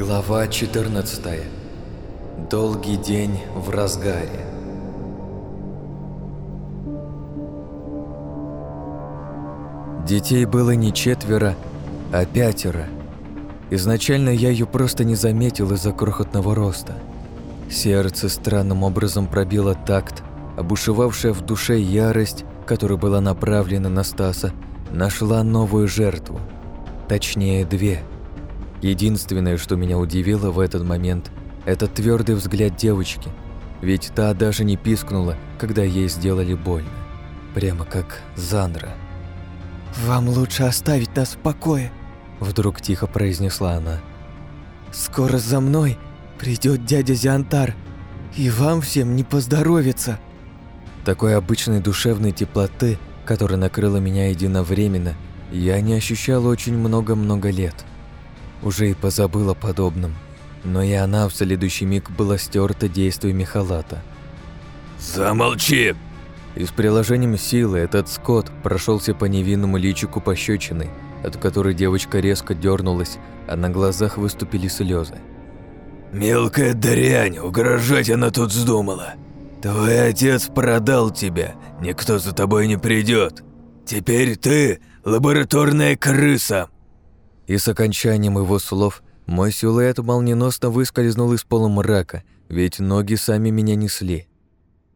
Глава 14. Долгий день в разгаре. Детей было не четверо, а пятеро. Изначально я ее просто не заметил из-за крохотного роста. Сердце странным образом пробило такт, обушевавшая в душе ярость, которая была направлена на Стаса, нашла новую жертву. Точнее, две. Единственное, что меня удивило в этот момент, это твердый взгляд девочки, ведь та даже не пискнула, когда ей сделали больно. Прямо как Зандра. «Вам лучше оставить нас в покое», — вдруг тихо произнесла она. «Скоро за мной придет дядя Зиантар, и вам всем не поздоровится». Такой обычной душевной теплоты, которая накрыла меня единовременно, я не ощущал очень много-много лет. Уже и позабыл о подобном, но и она в следующий миг была стерта действиями халата. «Замолчи!» И с приложением силы этот скот прошелся по невинному личику пощечиной, от которой девочка резко дернулась, а на глазах выступили слезы. «Мелкая дрянь, угрожать она тут вздумала. Твой отец продал тебя, никто за тобой не придет. Теперь ты лабораторная крыса!» И с окончанием его слов мой силуэт молниеносно выскользнул из полумрака, ведь ноги сами меня несли.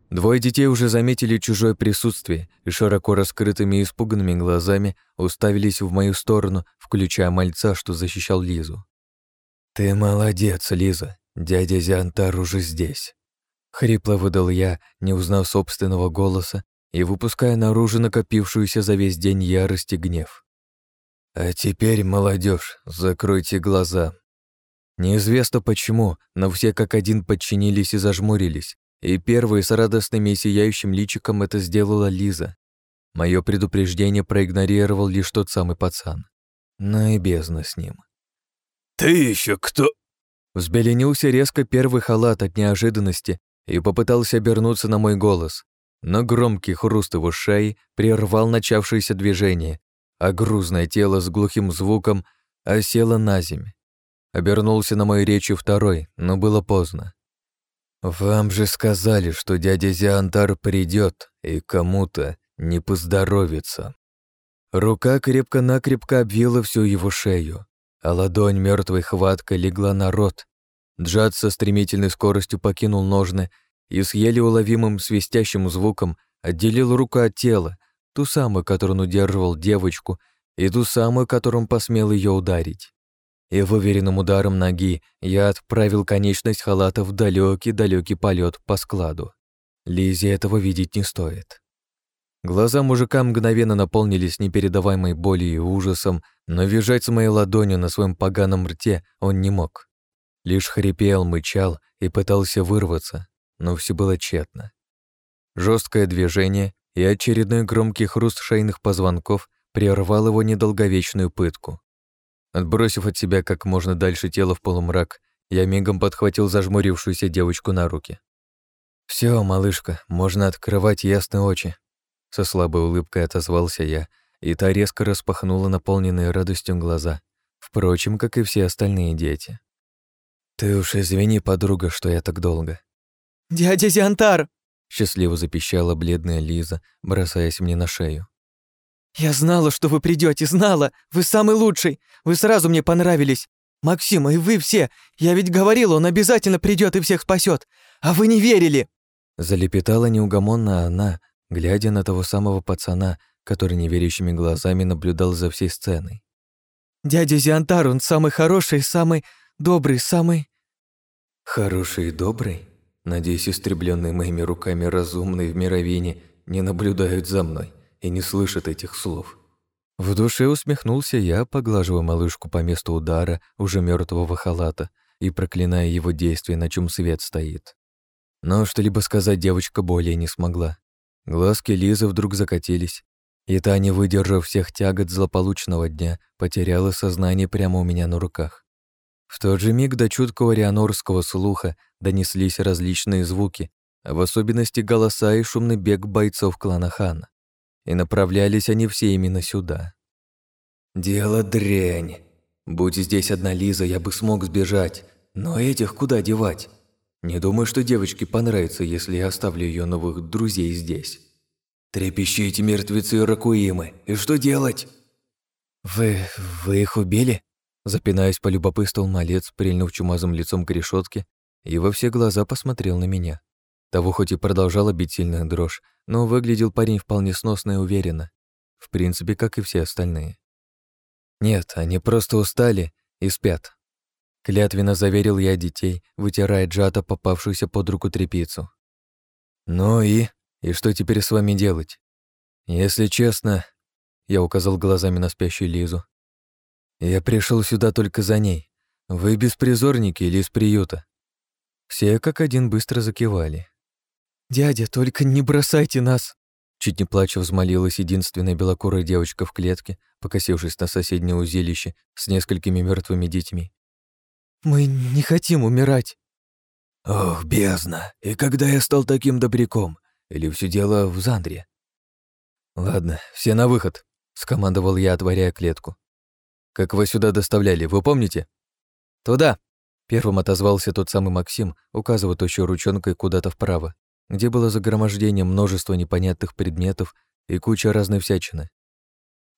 Двое детей уже заметили чужое присутствие и широко раскрытыми и испуганными глазами уставились в мою сторону, включая мальца, что защищал Лизу. «Ты молодец, Лиза. Дядя Зиантар уже здесь». Хрипло выдал я, не узнав собственного голоса и выпуская наружу накопившуюся за весь день ярость и гнев. «А теперь, молодежь, закройте глаза». Неизвестно почему, но все как один подчинились и зажмурились, и первой с радостным и сияющим личиком это сделала Лиза. Мое предупреждение проигнорировал лишь тот самый пацан. Но и бездна с ним. «Ты еще кто?» Взбеленился резко первый халат от неожиданности и попытался обернуться на мой голос, но громкий хруст его шеи прервал начавшееся движение, а грузное тело с глухим звуком осело на земь. Обернулся на мою речь второй, но было поздно. «Вам же сказали, что дядя Зиантар придет и кому-то не поздоровится». Рука крепко-накрепко обвила всю его шею, а ладонь мертвой хваткой легла на рот. Джад со стремительной скоростью покинул ножны и с еле уловимым свистящим звуком отделил руку от тела, ту самую, которую он удерживал девочку, и ту самую, которым посмел ее ударить и выверенным ударом ноги я отправил конечность халата в далекий-далекий полет по складу. Лизе этого видеть не стоит. Глаза мужика мгновенно наполнились непередаваемой болью и ужасом, но визжать с моей ладонью на своем поганом рте он не мог. Лишь хрипел, мычал и пытался вырваться, но все было тщетно. Жесткое движение и очередной громкий хруст шейных позвонков прервал его недолговечную пытку. Отбросив от себя как можно дальше тело в полумрак, я мигом подхватил зажмурившуюся девочку на руки. Все, малышка, можно открывать ясные очи», — со слабой улыбкой отозвался я, и та резко распахнула наполненные радостью глаза, впрочем, как и все остальные дети. «Ты уж извини, подруга, что я так долго». «Дядя Зиантар!» — счастливо запищала бледная Лиза, бросаясь мне на шею. «Я знала, что вы придете, знала! Вы самый лучший! Вы сразу мне понравились! Максим, и вы все! Я ведь говорила, он обязательно придет и всех спасет! А вы не верили!» Залепетала неугомонно она, глядя на того самого пацана, который неверящими глазами наблюдал за всей сценой. «Дядя Зиантар, он самый хороший, самый добрый, самый...» «Хороший и добрый? Надеюсь, истребленные моими руками разумные в мировине не наблюдают за мной и не слышит этих слов. В душе усмехнулся я, поглаживая малышку по месту удара уже мертвого халата и проклиная его действия, на чем свет стоит. Но что-либо сказать девочка более не смогла. Глазки Лизы вдруг закатились, и та, не выдержав всех тягот злополучного дня, потеряла сознание прямо у меня на руках. В тот же миг до чуткого рианорского слуха донеслись различные звуки, в особенности голоса и шумный бег бойцов клана Хана и направлялись они все именно сюда. «Дело дрянь», Будь здесь одна Лиза, я бы смог сбежать. Но этих куда девать? Не думаю, что девочке понравится, если я оставлю ее новых друзей здесь. Трепещите, мертвецы Ракуимы, и что делать? Вы... вы их убили? Запинаясь, полюбопытствовал малец, прильнув чумазым лицом к решетке, и во все глаза посмотрел на меня. Того хоть и продолжала бить сильная дрожь, но выглядел парень вполне сносно и уверенно. В принципе, как и все остальные. Нет, они просто устали и спят. Клятвенно заверил я детей, вытирая джата попавшуюся под руку трепицу. Ну и? И что теперь с вами делать? Если честно, я указал глазами на спящую Лизу. Я пришел сюда только за ней. Вы беспризорники или из приюта? Все как один быстро закивали. «Дядя, только не бросайте нас!» Чуть не плача взмолилась единственная белокурая девочка в клетке, покосившись на соседнее узилище с несколькими мертвыми детьми. «Мы не хотим умирать!» «Ох, бездна! И когда я стал таким добряком? Или все дело в Зандре?» «Ладно, все на выход», — скомандовал я, отворяя клетку. «Как вы сюда доставляли, вы помните?» «Туда!» — первым отозвался тот самый Максим, указывая тощей ручонкой куда-то вправо, где было загромождение множества непонятных предметов и куча разной всячины.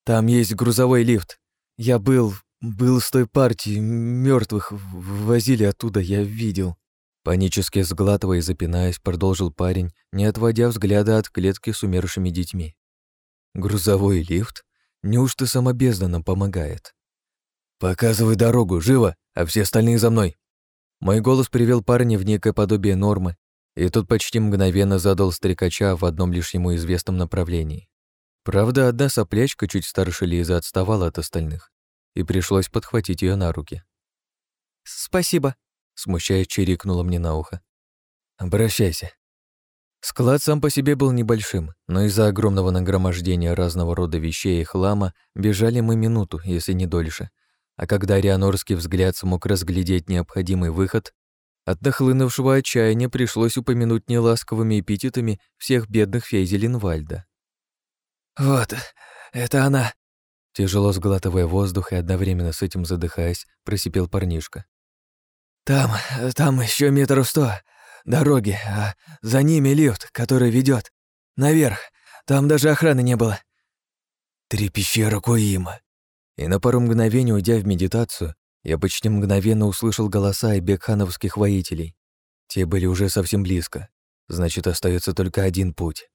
«Там есть грузовой лифт. Я был... был с той партией мертвых возили оттуда, я видел». Панически сглатывая и запинаясь, продолжил парень, не отводя взгляда от клетки с умершими детьми. «Грузовой лифт? Неужто сама бездна нам помогает?» «Показывай дорогу, живо, а все остальные за мной!» Мой голос привел парня в некое подобие нормы, и тут почти мгновенно задал стрекача в одном лишь ему известном направлении. Правда, одна соплячка чуть старше Лизы отставала от остальных, и пришлось подхватить ее на руки. «Спасибо», — смущаясь, чирикнула мне на ухо. «Обращайся». Склад сам по себе был небольшим, но из-за огромного нагромождения разного рода вещей и хлама бежали мы минуту, если не дольше. А когда Рианорский взгляд смог разглядеть необходимый выход, от нахлынувшего отчаяния пришлось упомянуть неласковыми эпитетами всех бедных фей Зеленвальда. «Вот, это она!» Тяжело сглатывая воздух и одновременно с этим задыхаясь, просипел парнишка. «Там, там еще метров сто дороги, а за ними лифт, который ведет наверх. Там даже охраны не было». «Три пещеры Куима». И на пару мгновений, уйдя в медитацию, я почти мгновенно услышал голоса и бекхановских воителей. Те были уже совсем близко. Значит, остается только один путь.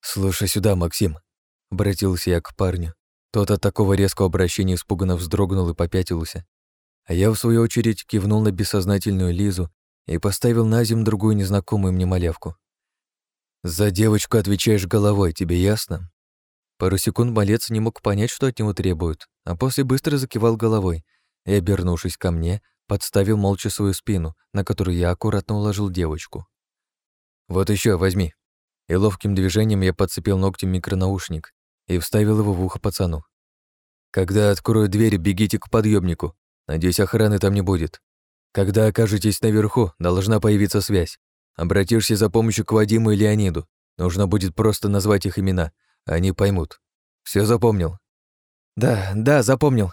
«Слушай сюда, Максим», — обратился я к парню. Тот от такого резкого обращения испуганно вздрогнул и попятился. А я, в свою очередь, кивнул на бессознательную Лизу и поставил на землю другую незнакомую мне малявку. «За девочку отвечаешь головой, тебе ясно?» Пару секунд малец не мог понять, что от него требуют, а после быстро закивал головой, и, обернувшись ко мне, подставил молча свою спину, на которую я аккуратно уложил девочку. «Вот еще, возьми». И ловким движением я подцепил ногтем микронаушник и вставил его в ухо пацану. «Когда открою дверь, бегите к подъемнику. Надеюсь, охраны там не будет. Когда окажетесь наверху, должна появиться связь. Обратишься за помощью к Вадиму и Леониду. Нужно будет просто назвать их имена. Они поймут. Все запомнил?» «Да, да, запомнил»,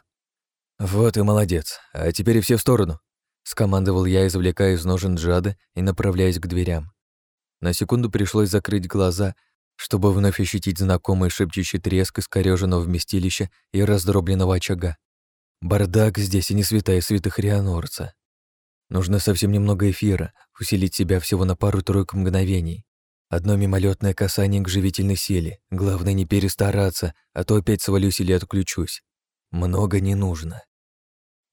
«Вот и молодец. А теперь все в сторону», — скомандовал я, извлекая из ножен джада и направляясь к дверям. На секунду пришлось закрыть глаза, чтобы вновь ощутить знакомый шепчущий треск искорёженного вместилища и раздробленного очага. Бардак здесь и не святая святых Рианорца. Нужно совсем немного эфира, усилить себя всего на пару-тройку мгновений. Одно мимолетное касание к живительной силе. Главное не перестараться, а то опять свалюсь или отключусь. Много не нужно.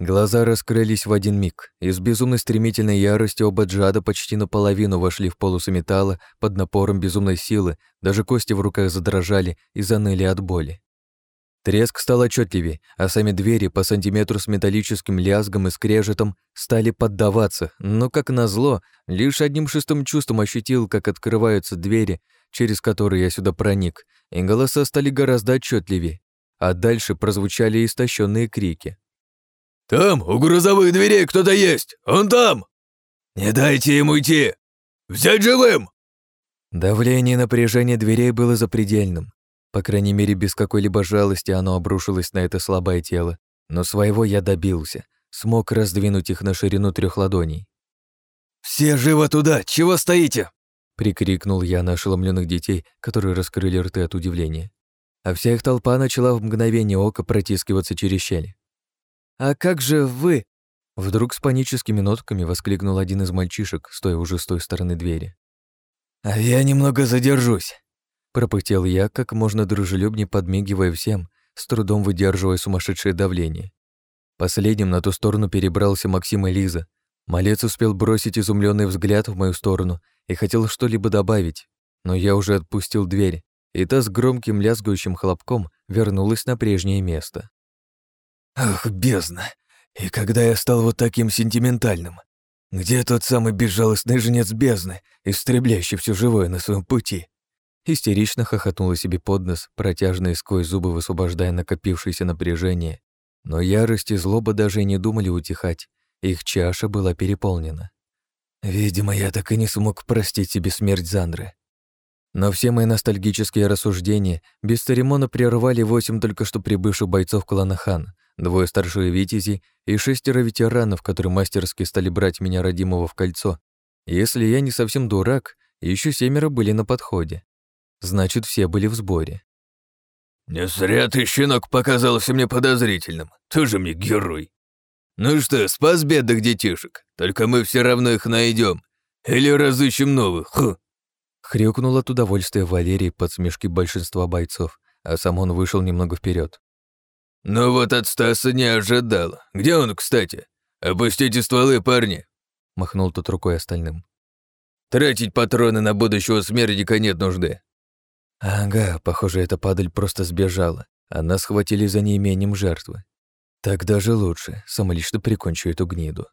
Глаза раскрылись в один миг, и с безумной стремительной яростью оба джада почти наполовину вошли в полосу металла под напором безумной силы, даже кости в руках задрожали и заныли от боли. Треск стал отчетливее, а сами двери по сантиметру с металлическим лязгом и скрежетом стали поддаваться, но, как назло, лишь одним шестым чувством ощутил, как открываются двери, через которые я сюда проник, и голоса стали гораздо отчетливее, а дальше прозвучали истощенные крики. «Там, у грузовых дверей кто-то есть! Он там! Не дайте ему идти! Взять живым!» Давление и напряжение дверей было запредельным. По крайней мере, без какой-либо жалости оно обрушилось на это слабое тело, но своего я добился, смог раздвинуть их на ширину трех ладоней. «Все живо туда! Чего стоите?» прикрикнул я на ошеломленных детей, которые раскрыли рты от удивления. А вся их толпа начала в мгновение ока протискиваться через щели. «А как же вы?» Вдруг с паническими нотками воскликнул один из мальчишек, стоя уже с той стороны двери. «А я немного задержусь», — пропыхтел я, как можно дружелюбнее подмигивая всем, с трудом выдерживая сумасшедшее давление. Последним на ту сторону перебрался Максим и Лиза. Малец успел бросить изумленный взгляд в мою сторону и хотел что-либо добавить, но я уже отпустил дверь, и та с громким лязгающим хлопком вернулась на прежнее место. «Ах, бездна! И когда я стал вот таким сентиментальным? Где тот самый безжалостный жнец бездны, истребляющий все живое на своем пути?» Истерично хохотнула себе под нос, протяжно и сквозь зубы высвобождая накопившееся напряжение. Но ярость и злоба даже и не думали утихать, их чаша была переполнена. Видимо, я так и не смог простить себе смерть Зандры. Но все мои ностальгические рассуждения без церемона прервали восемь только что прибывших бойцов клана Хан, двое старших витязей и шестеро ветеранов, которые мастерски стали брать меня родимого в кольцо. Если я не совсем дурак, еще семеро были на подходе. Значит, все были в сборе. «Не зря ты, щенок, показался мне подозрительным. Тоже мне герой. Ну что, спас бедных детишек? Только мы все равно их найдем. Или разыщем новых, хм!» Хрюкнул от удовольствия Валерий под смешки большинства бойцов, а сам он вышел немного вперед. «Ну вот от Стаса не ожидал. Где он, кстати? Опустите стволы, парни!» Махнул тот рукой остальным. «Тратить патроны на будущего смертника нет нужды». Ага, похоже, эта падаль просто сбежала, а нас схватили за неимением жертвы. Так даже лучше, самолично прикончу эту гниду.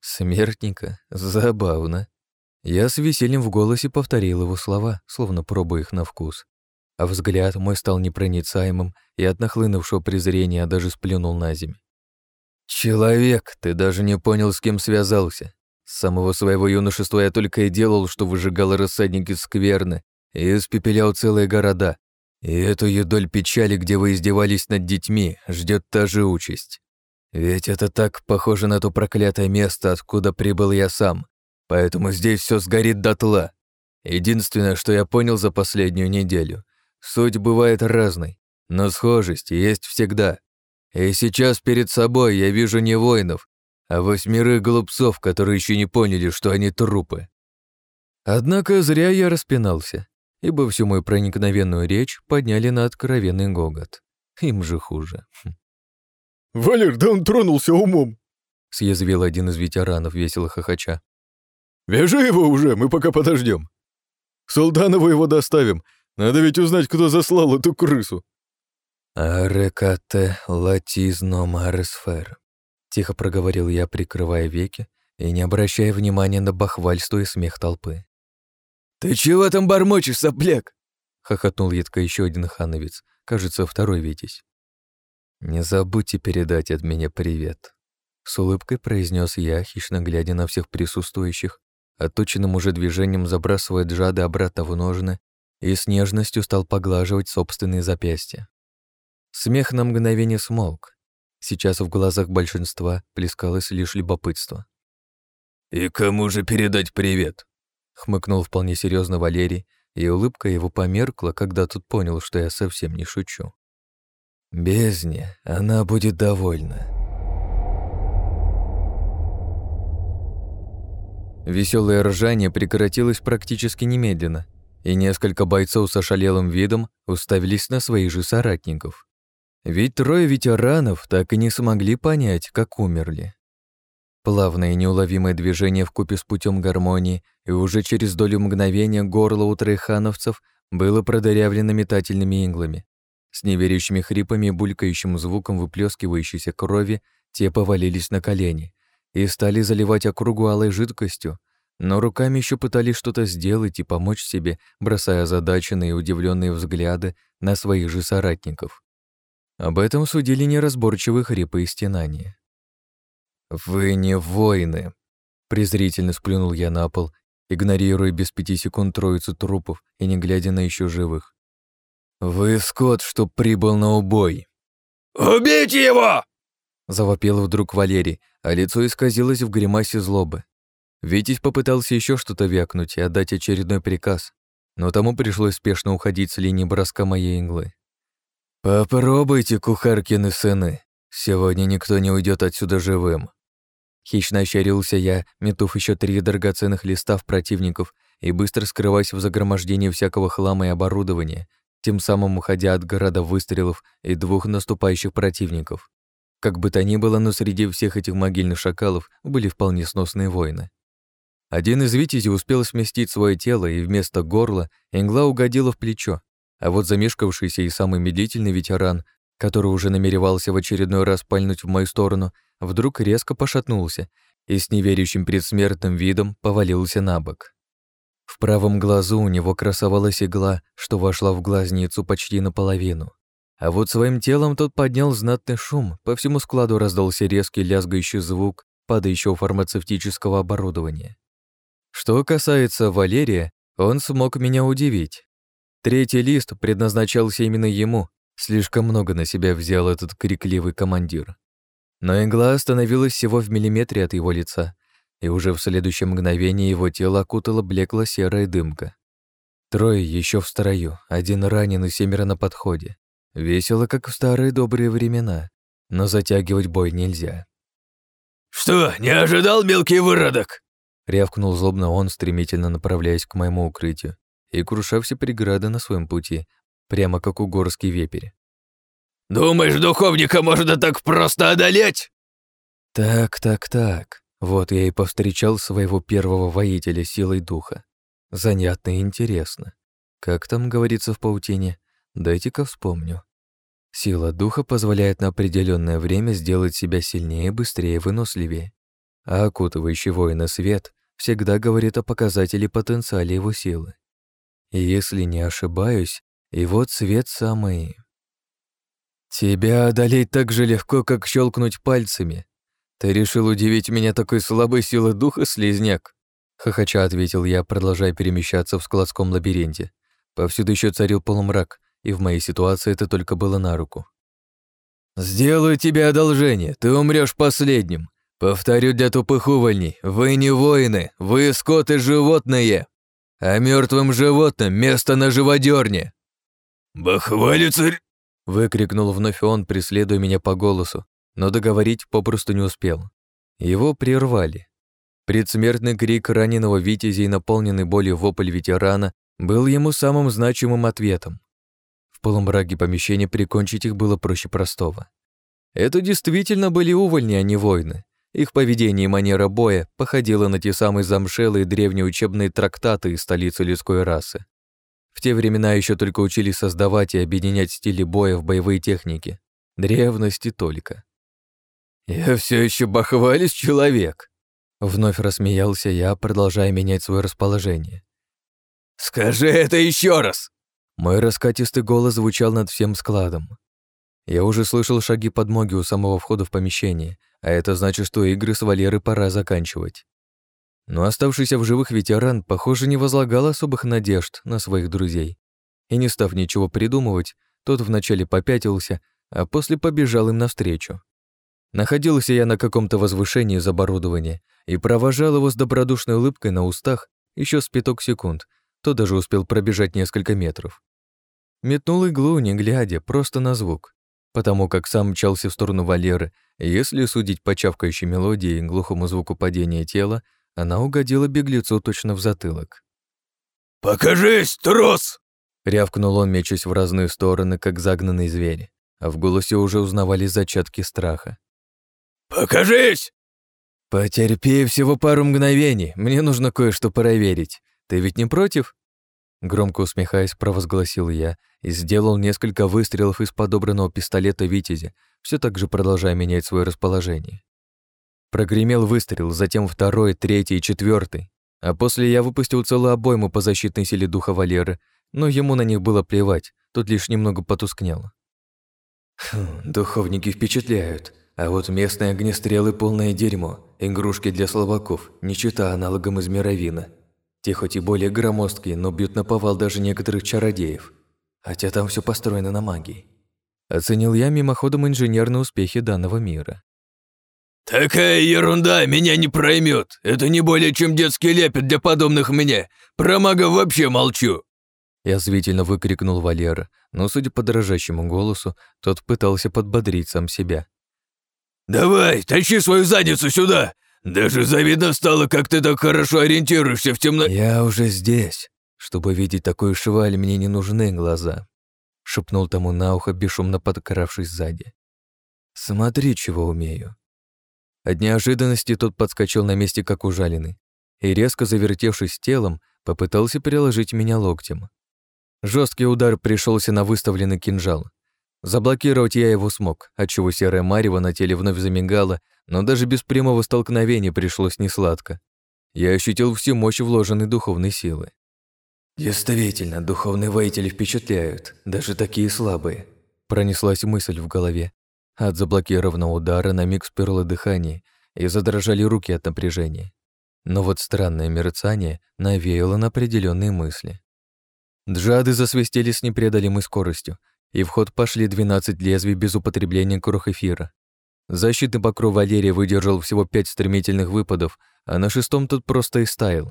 Смертника? Забавно. Я с весельем в голосе повторил его слова, словно пробуя их на вкус. А взгляд мой стал непроницаемым, и от нахлынувшего презрения даже сплюнул на землю. «Человек, ты даже не понял, с кем связался. С самого своего юношества я только и делал, что выжигал рассадники скверны и испепелял целые города. И эту юдоль печали, где вы издевались над детьми, ждет та же участь. Ведь это так похоже на то проклятое место, откуда прибыл я сам. Поэтому здесь все сгорит дотла. Единственное, что я понял за последнюю неделю, суть бывает разной, но схожесть есть всегда. И сейчас перед собой я вижу не воинов, а восьмерых глупцов, которые еще не поняли, что они трупы. Однако зря я распинался, ибо всю мою проникновенную речь подняли на откровенный гогот. Им же хуже. Хм. «Валер, да он тронулся умом!» съязвил один из ветеранов, весело хохоча. «Вяжи его уже, мы пока подождем. Солданову его доставим. Надо ведь узнать, кто заслал эту крысу». «Арекате латизно маресфер», — тихо проговорил я, прикрывая веки и не обращая внимания на бахвальство и смех толпы. «Ты чего там бормочешь, сопляк?» — хохотнул едко еще один хановец, кажется, второй Витязь. «Не забудьте передать от меня привет», — с улыбкой произнес я, хищно глядя на всех присутствующих, отточенным уже движением забрасывая джады обратно в ножны и с нежностью стал поглаживать собственные запястья. Смех на мгновение смолк. Сейчас в глазах большинства плескалось лишь любопытство. «И кому же передать привет?» — хмыкнул вполне серьезно Валерий, и улыбка его померкла, когда тут понял, что я совсем не шучу. Бездне, она будет довольна. Веселое ржание прекратилось практически немедленно, и несколько бойцов с ошалелым видом уставились на своих же соратников. Ведь трое ветеранов так и не смогли понять, как умерли. Плавное неуловимое движение вкупе с путем гармонии, и уже через долю мгновения горло у трейхановцев было продырявлено метательными иглами, с неверящими хрипами и булькающим звуком выплескивающейся крови те повалились на колени и стали заливать округу алой жидкостью, но руками еще пытались что-то сделать и помочь себе, бросая озадаченные и удивленные взгляды на своих же соратников. Об этом судили неразборчивые хрипы и стенания. «Вы не воины!» — презрительно сплюнул я на пол, игнорируя без пяти секунд троицу трупов и не глядя на еще живых. «Вы скот, что прибыл на убой!» «Убейте его!» Завопил вдруг Валерий, а лицо исказилось в гримасе злобы. Витязь попытался еще что-то вякнуть и отдать очередной приказ, но тому пришлось спешно уходить с линии броска моей иглы. «Попробуйте, кухаркины сыны, сегодня никто не уйдет отсюда живым». Хищно ощерился я, метув еще три драгоценных листа в противников и быстро скрываясь в загромождении всякого хлама и оборудования, тем самым уходя от города выстрелов и двух наступающих противников. Как бы то ни было, но среди всех этих могильных шакалов были вполне сносные воины. Один из витязей успел сместить свое тело, и вместо горла игла угодила в плечо, а вот замешкавшийся и самый медлительный ветеран, который уже намеревался в очередной раз пальнуть в мою сторону, вдруг резко пошатнулся и с неверящим предсмертным видом повалился на бок. В правом глазу у него красовалась игла, что вошла в глазницу почти наполовину. А вот своим телом тот поднял знатный шум, по всему складу раздался резкий лязгающий звук падающего фармацевтического оборудования. Что касается Валерия, он смог меня удивить. Третий лист предназначался именно ему, слишком много на себя взял этот крикливый командир. Но игла остановилась всего в миллиметре от его лица, и уже в следующее мгновение его тело окутала блекло-серая дымка. Трое еще в строю, один ранен и семеро на подходе. Весело, как в старые добрые времена, но затягивать бой нельзя. «Что, не ожидал, мелкий выродок?» Рявкнул злобно он, стремительно направляясь к моему укрытию и круша все преграды на своем пути, прямо как угорский вепрь. «Думаешь, духовника можно так просто одолеть?» Так, так, так. Вот я и повстречал своего первого воителя силой духа. Занятно и интересно. Как там говорится в паутине? Дайте-ка вспомню. Сила духа позволяет на определенное время сделать себя сильнее, быстрее, выносливее. А окутывающий воина свет всегда говорит о показателе потенциала его силы. И если не ошибаюсь, и вот свет самый... «Тебя одолеть так же легко, как щелкнуть пальцами. Ты решил удивить меня такой слабой силой духа, слизняк?» Хохоча ответил я, продолжая перемещаться в складском лабиринте. Повсюду еще царил полумрак, и в моей ситуации это только было на руку. «Сделаю тебе одолжение, ты умрешь последним. Повторю для тупых увольней, вы не воины, вы скоты животные, а мертвым животным место на живодерне. «Бахвалицарь!» — выкрикнул вновь он, преследуя меня по голосу, но договорить попросту не успел. Его прервали. Предсмертный крик раненого Витязя и наполненный болью вопль ветерана был ему самым значимым ответом. В полумраке помещения прикончить их было проще простого. Это действительно были увольни, а не воины. Их поведение и манера боя походило на те самые замшелые древние учебные трактаты из столицы людской расы. В те времена еще только учились создавать и объединять стили боя в боевые техники. Древности только. «Я все еще бахвалюсь, человек!» Вновь рассмеялся я, продолжая менять свое расположение. «Скажи это еще раз!» Мой раскатистый голос звучал над всем складом. Я уже слышал шаги подмоги у самого входа в помещение, а это значит, что игры с Валерой пора заканчивать. Но оставшийся в живых ветеран, похоже, не возлагал особых надежд на своих друзей. И не став ничего придумывать, тот вначале попятился, а после побежал им навстречу. Находился я на каком-то возвышении из оборудования и провожал его с добродушной улыбкой на устах еще с пяток секунд, то даже успел пробежать несколько метров. Метнул иглу, не глядя, просто на звук, потому как сам мчался в сторону Валеры, если судить по чавкающей мелодии и глухому звуку падения тела, она угодила беглецу точно в затылок. «Покажись, трус!» Рявкнул он, мечась в разные стороны, как загнанный зверь, а в голосе уже узнавались зачатки страха. «Покажись!» «Потерпи всего пару мгновений, мне нужно кое-что проверить. Ты ведь не против?» Громко усмехаясь, провозгласил я и сделал несколько выстрелов из подобранного пистолета «Витязя», все так же продолжая менять свое расположение. Прогремел выстрел, затем второй, третий и четвертый, а после я выпустил целую обойму по защитной силе духа Валеры, но ему на них было плевать, тут лишь немного потускнело. Хм, духовники впечатляют, а вот местные огнестрелы полное дерьмо, игрушки для слабаков, не чита аналогом из мировина. Те хоть и более громоздкие, но бьют на повал даже некоторых чародеев. Хотя там все построено на магии. Оценил я мимоходом инженерные успехи данного мира. «Такая ерунда меня не проймет. Это не более чем детский лепет для подобных мне. Про мага вообще молчу». Я звительно выкрикнул Валера, но, судя по дрожащему голосу, тот пытался подбодрить сам себя. «Давай, тащи свою задницу сюда! Даже завидно стало, как ты так хорошо ориентируешься в темно...» «Я уже здесь. Чтобы видеть такую шваль, мне не нужны глаза», — шепнул тому на ухо, бесшумно подкравшись сзади. «Смотри, чего умею». От неожиданности тот подскочил на месте, как ужаленный, и, резко завертевшись телом, попытался переложить меня локтем. Жесткий удар пришелся на выставленный кинжал. Заблокировать я его смог, отчего серая марево на теле вновь замигала, но даже без прямого столкновения пришлось несладко. Я ощутил всю мощь вложенной духовной силы. «Действительно, духовные воители впечатляют, даже такие слабые», пронеслась мысль в голове. От заблокированного удара на миг сперло дыхание и задрожали руки от напряжения. Но вот странное мерцание навеяло на определенные мысли. Джады засвистели с непреодолимой скоростью, и в ход пошли 12 лезвий без употребления крох эфира. Защитный покров Валерия выдержал всего пять стремительных выпадов, а на шестом тот просто истаял.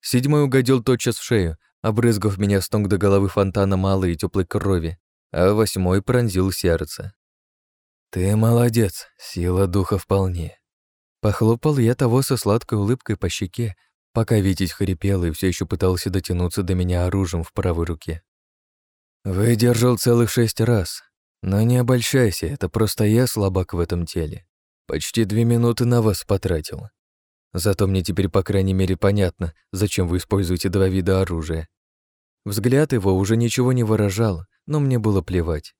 Седьмой угодил тотчас в шею, обрызгав меня с ног до головы фонтана малой и теплой крови, а восьмой пронзил сердце. «Ты молодец, сила духа вполне». Похлопал я того со сладкой улыбкой по щеке, пока Витязь хрипел и все еще пытался дотянуться до меня оружием в правой руке. Выдержал целых шесть раз. Но не обольщайся, это просто я слабак в этом теле. Почти две минуты на вас потратил. Зато мне теперь, по крайней мере, понятно, зачем вы используете два вида оружия. Взгляд его уже ничего не выражал, но мне было плевать.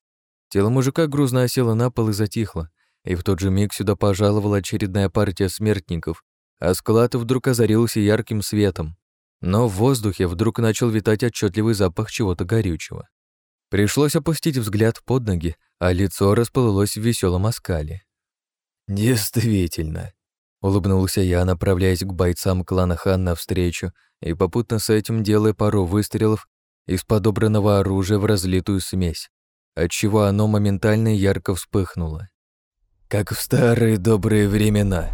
Тело мужика грузно осело на пол и затихло, и в тот же миг сюда пожаловала очередная партия смертников, а склад вдруг озарился ярким светом. Но в воздухе вдруг начал витать отчетливый запах чего-то горючего. Пришлось опустить взгляд под ноги, а лицо расплылось в веселом оскале. «Действительно», — улыбнулся я, направляясь к бойцам клана Хан навстречу и попутно с этим делая пару выстрелов из подобранного оружия в разлитую смесь, отчего оно моментально ярко вспыхнуло. «Как в старые добрые времена»,